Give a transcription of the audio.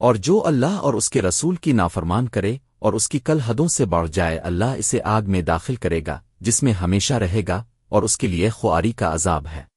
اور جو اللہ اور اس کے رسول کی نافرمان کرے اور اس کی کل حدوں سے بڑھ جائے، اللہ اسے آگ میں داخل کرے گا، جس میں ہمیشہ رہے گا اور اس کے لیے خواری کا عذاب ہے۔